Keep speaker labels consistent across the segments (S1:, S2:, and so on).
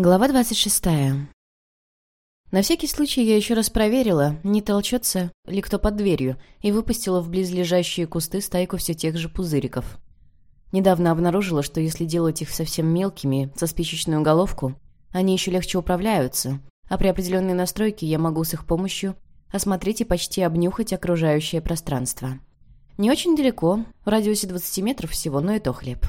S1: Глава 26. На всякий случай я еще раз проверила, не толчется ли кто под дверью, и выпустила в близлежащие кусты стайку все тех же пузыриков. Недавно обнаружила, что если делать их совсем мелкими, со спичечную головку, они еще легче управляются, а при определенной настройке я могу с их помощью осмотреть и почти обнюхать окружающее пространство. Не очень далеко, в радиусе 20 метров всего, но и то хлеб.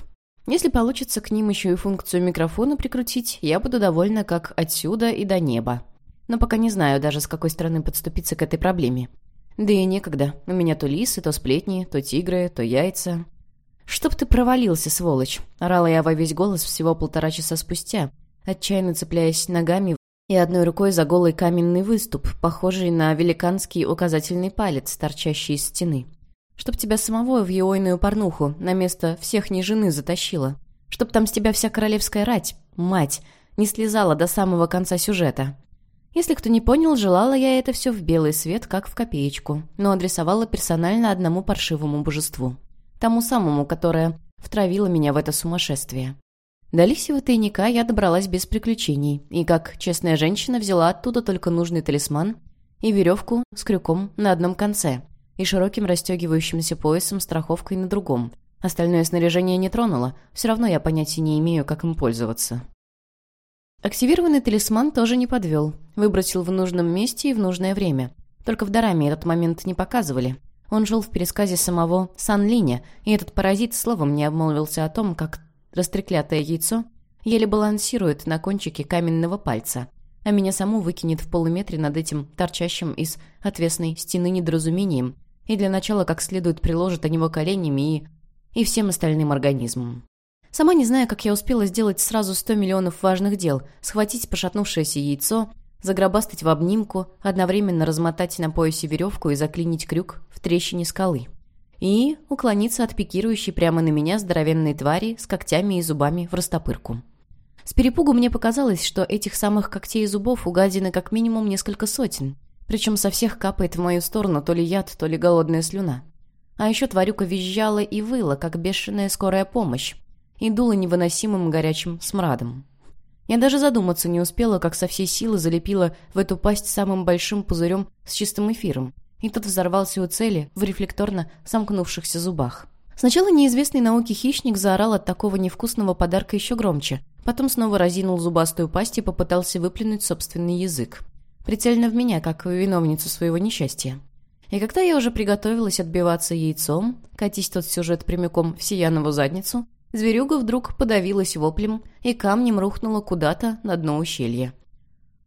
S1: Если получится к ним еще и функцию микрофона прикрутить, я буду довольна как отсюда и до неба. Но пока не знаю даже, с какой стороны подступиться к этой проблеме. Да и некогда. У меня то лисы, то сплетни, то тигры, то яйца. «Чтоб ты провалился, сволочь!» — орала я во весь голос всего полтора часа спустя, отчаянно цепляясь ногами и одной рукой за голый каменный выступ, похожий на великанский указательный палец, торчащий из стены. Чтоб тебя самого в еойную порнуху на место всех не жены затащила. Чтоб там с тебя вся королевская рать, мать, не слезала до самого конца сюжета. Если кто не понял, желала я это все в белый свет, как в копеечку, но адресовала персонально одному паршивому божеству. Тому самому, которое втравило меня в это сумасшествие. До лисьего тайника я добралась без приключений, и как честная женщина взяла оттуда только нужный талисман и веревку с крюком на одном конце, и широким расстегивающимся поясом страховкой на другом. Остальное снаряжение не тронуло, все равно я понятия не имею, как им пользоваться. Активированный талисман тоже не подвел. Выбросил в нужном месте и в нужное время. Только в Дараме этот момент не показывали. Он жил в пересказе самого Сан Линя, и этот паразит словом не обмолвился о том, как растреклятое яйцо еле балансирует на кончике каменного пальца, а меня саму выкинет в полуметре над этим торчащим из отвесной стены недоразумением, и для начала как следует приложит о него коленями и... и всем остальным организмом. Сама не знаю, как я успела сделать сразу сто миллионов важных дел, схватить пошатнувшееся яйцо, загробастать в обнимку, одновременно размотать на поясе веревку и заклинить крюк в трещине скалы. И уклониться от пикирующей прямо на меня здоровенной твари с когтями и зубами в растопырку. С перепугу мне показалось, что этих самых когтей и зубов у гадины как минимум несколько сотен — причем со всех капает в мою сторону то ли яд, то ли голодная слюна. А еще тварюка визжала и выла, как бешеная скорая помощь, и дула невыносимым горячим смрадом. Я даже задуматься не успела, как со всей силы залепила в эту пасть самым большим пузырем с чистым эфиром, и тот взорвался у цели в рефлекторно сомкнувшихся зубах. Сначала неизвестный науке хищник заорал от такого невкусного подарка еще громче, потом снова разинул зубастую пасть и попытался выплюнуть собственный язык прицельно в меня, как в виновницу своего несчастья. И когда я уже приготовилась отбиваться яйцом, катись тот сюжет прямиком в сиянову задницу, зверюга вдруг подавилась воплем и камнем рухнула куда-то на дно ущелья.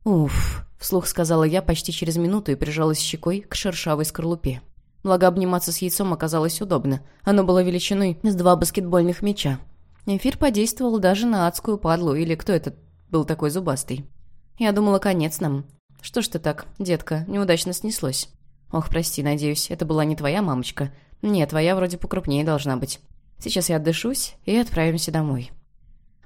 S1: «Уф», — вслух сказала я почти через минуту и прижалась щекой к шершавой скорлупе. Благо обниматься с яйцом оказалось удобно. Оно было величиной с два баскетбольных мяча. Эфир подействовал даже на адскую падлу, или кто этот был такой зубастый. Я думала, конец нам. «Что ж ты так, детка, неудачно снеслось?» «Ох, прости, надеюсь, это была не твоя мамочка?» «Нет, твоя вроде покрупнее должна быть. Сейчас я отдышусь и отправимся домой».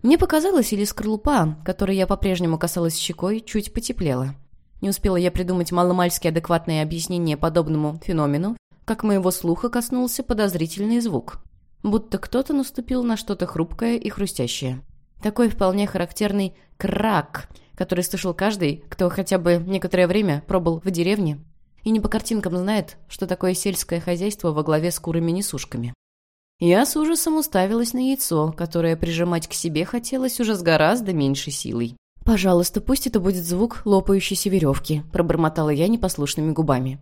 S1: Мне показалось, или скорлупа, которой я по-прежнему касалась щекой, чуть потеплела. Не успела я придумать маломальски адекватное объяснение подобному феномену, как моего слуха коснулся подозрительный звук. Будто кто-то наступил на что-то хрупкое и хрустящее. Такой вполне характерный «крак», который слышал каждый, кто хотя бы некоторое время пробыл в деревне и не по картинкам знает, что такое сельское хозяйство во главе с курами-несушками. Я с ужасом уставилась на яйцо, которое прижимать к себе хотелось уже с гораздо меньшей силой. «Пожалуйста, пусть это будет звук лопающейся веревки», – пробормотала я непослушными губами.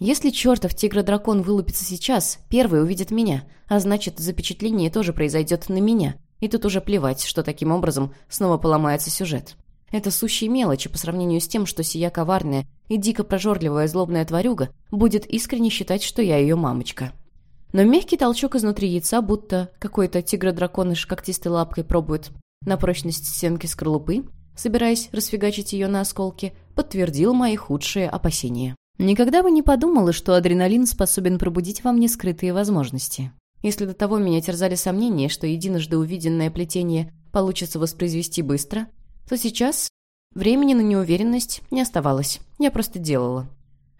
S1: «Если чертов тигр-дракон вылупится сейчас, первый увидит меня, а значит, запечатление тоже произойдет на меня, и тут уже плевать, что таким образом снова поломается сюжет. Это сущие мелочи по сравнению с тем, что сия коварная и дико прожорливая злобная тварюга будет искренне считать, что я ее мамочка. Но мягкий толчок изнутри яйца, будто какой-то тигр-драконыш когтистой лапкой пробует на прочность стенки скорлупы, собираясь расфигачить ее на осколки, подтвердил мои худшие опасения. Никогда бы не подумала, что адреналин способен пробудить во мне скрытые возможности. Если до того меня терзали сомнения, что единожды увиденное плетение получится воспроизвести быстро, то сейчас времени на неуверенность не оставалось. Я просто делала.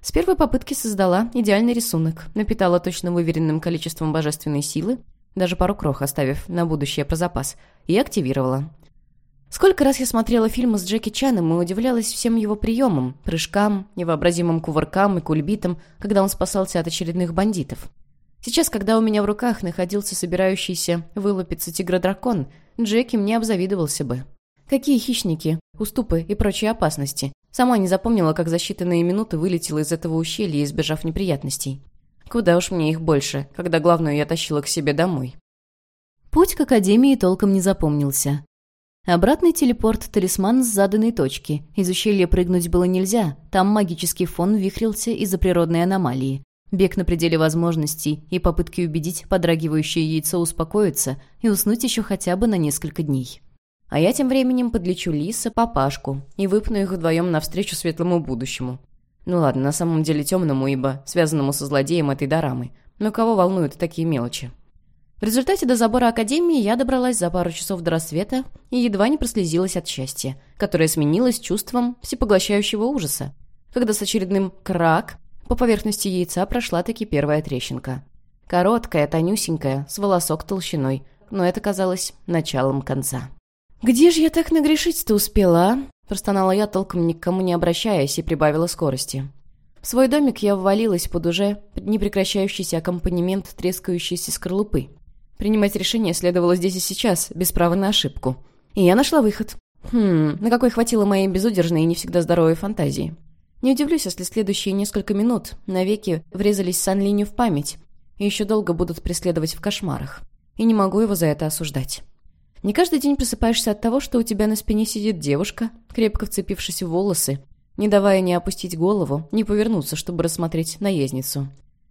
S1: С первой попытки создала идеальный рисунок, напитала точно выверенным количеством божественной силы, даже пару крох оставив на будущее про запас, и активировала. Сколько раз я смотрела фильмы с Джеки Чаном и удивлялась всем его приемам, прыжкам, невообразимым кувыркам и кульбитам, когда он спасался от очередных бандитов. Сейчас, когда у меня в руках находился собирающийся вылупиться тигродракон, Джеки мне обзавидовался бы. Какие хищники, уступы и прочие опасности. Сама не запомнила, как за считанные минуты вылетела из этого ущелья, избежав неприятностей. Куда уж мне их больше, когда главную я тащила к себе домой. Путь к Академии толком не запомнился. Обратный телепорт-талисман с заданной точки. Из ущелья прыгнуть было нельзя, там магический фон вихрился из-за природной аномалии. Бег на пределе возможностей и попытки убедить подрагивающее яйцо успокоиться и уснуть еще хотя бы на несколько дней. А я тем временем подлечу Лиса, папашку и выпну их вдвоем навстречу светлому будущему. Ну ладно, на самом деле темному, ибо связанному со злодеем этой дорамы. Но кого волнуют такие мелочи? В результате до забора Академии я добралась за пару часов до рассвета и едва не прослезилась от счастья, которое сменилось чувством всепоглощающего ужаса, когда с очередным «крак» по поверхности яйца прошла таки первая трещинка. Короткая, тонюсенькая, с волосок толщиной, но это казалось началом конца. «Где же я так нагрешить-то успела, а?» Простонала я, толком никому не обращаясь, и прибавила скорости. В свой домик я ввалилась под уже непрекращающийся аккомпанемент трескающейся скорлупы. Принимать решение следовало здесь и сейчас, без права на ошибку. И я нашла выход. Хм, на какой хватило моей безудержной и не всегда здоровой фантазии. Не удивлюсь, если следующие несколько минут навеки врезались Санлиню в память и еще долго будут преследовать в кошмарах. И не могу его за это осуждать. Не каждый день просыпаешься от того, что у тебя на спине сидит девушка, крепко вцепившись в волосы, не давая ни опустить голову, ни повернуться, чтобы рассмотреть наездницу.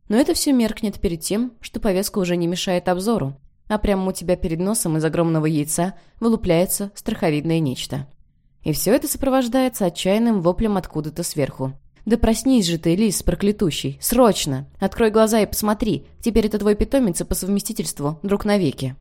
S1: Но это все меркнет перед тем, что повязка уже не мешает обзору, а прямо у тебя перед носом из огромного яйца вылупляется страховидное нечто. И все это сопровождается отчаянным воплем откуда-то сверху. «Да проснись же ты, лис проклятущий! Срочно! Открой глаза и посмотри! Теперь это твой питомец и по совместительству друг навеки!»